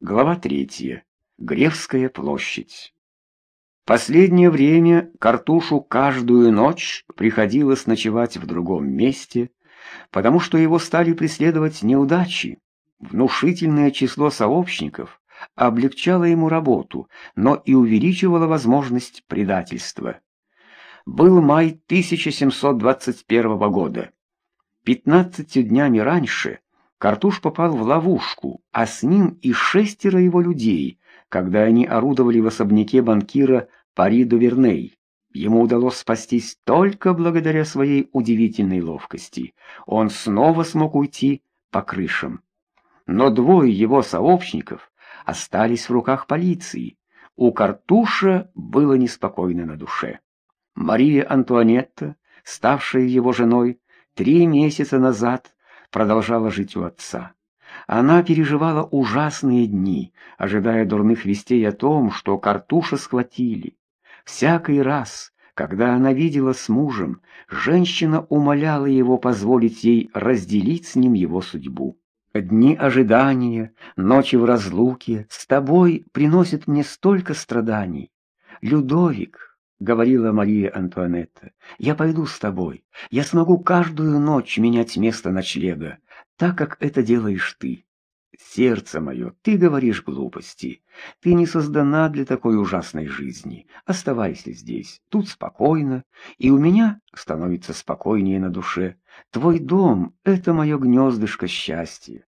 Глава третья. Гревская площадь. Последнее время Картушу каждую ночь приходилось ночевать в другом месте, потому что его стали преследовать неудачи. Внушительное число сообщников облегчало ему работу, но и увеличивало возможность предательства. Был май 1721 года. Пятнадцатью днями раньше Картуш попал в ловушку, а с ним и шестеро его людей, когда они орудовали в особняке банкира Пари Дуверней. Ему удалось спастись только благодаря своей удивительной ловкости. Он снова смог уйти по крышам. Но двое его сообщников остались в руках полиции. У Картуша было неспокойно на душе. Мария Антуанетта, ставшая его женой, три месяца назад продолжала жить у отца. Она переживала ужасные дни, ожидая дурных вестей о том, что Картуша схватили. Всякий раз, когда она видела с мужем, женщина умоляла его позволить ей разделить с ним его судьбу. Дни ожидания, ночи в разлуке с тобой приносят мне столько страданий. Людовик, — говорила Мария Антуанетта, — «я пойду с тобой. Я смогу каждую ночь менять место ночлега, так как это делаешь ты. Сердце мое, ты говоришь глупости. Ты не создана для такой ужасной жизни. Оставайся здесь, тут спокойно, и у меня становится спокойнее на душе. Твой дом — это мое гнездышко счастья.